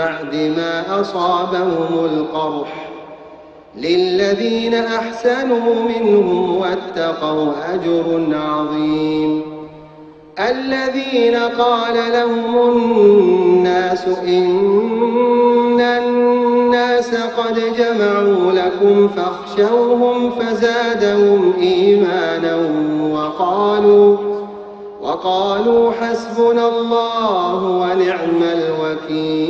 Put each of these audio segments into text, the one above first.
بعد ما أصابهم القرح للذين أحسنوا منهم واتقوا أجر عظيم. الذين قال لهم الناس إن الناس قد جمعوا لكم فاخشوهم فزادهم إيمانا وقالوا وقالوا حسبنا الله ونعم الوكيل.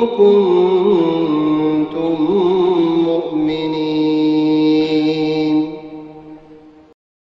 كنتم